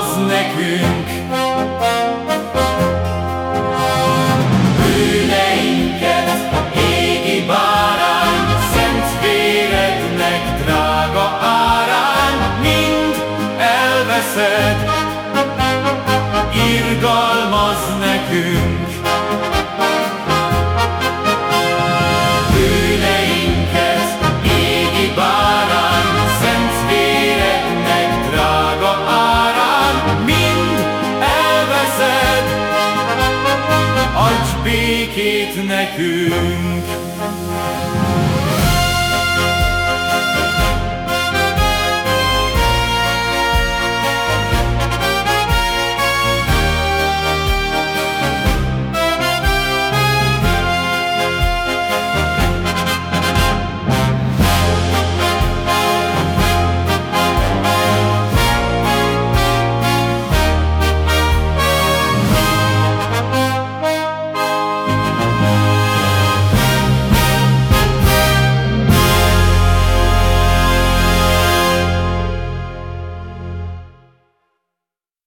hoz nekünk. Bűneinket a drága árán, mind elveszed. békét nekünk.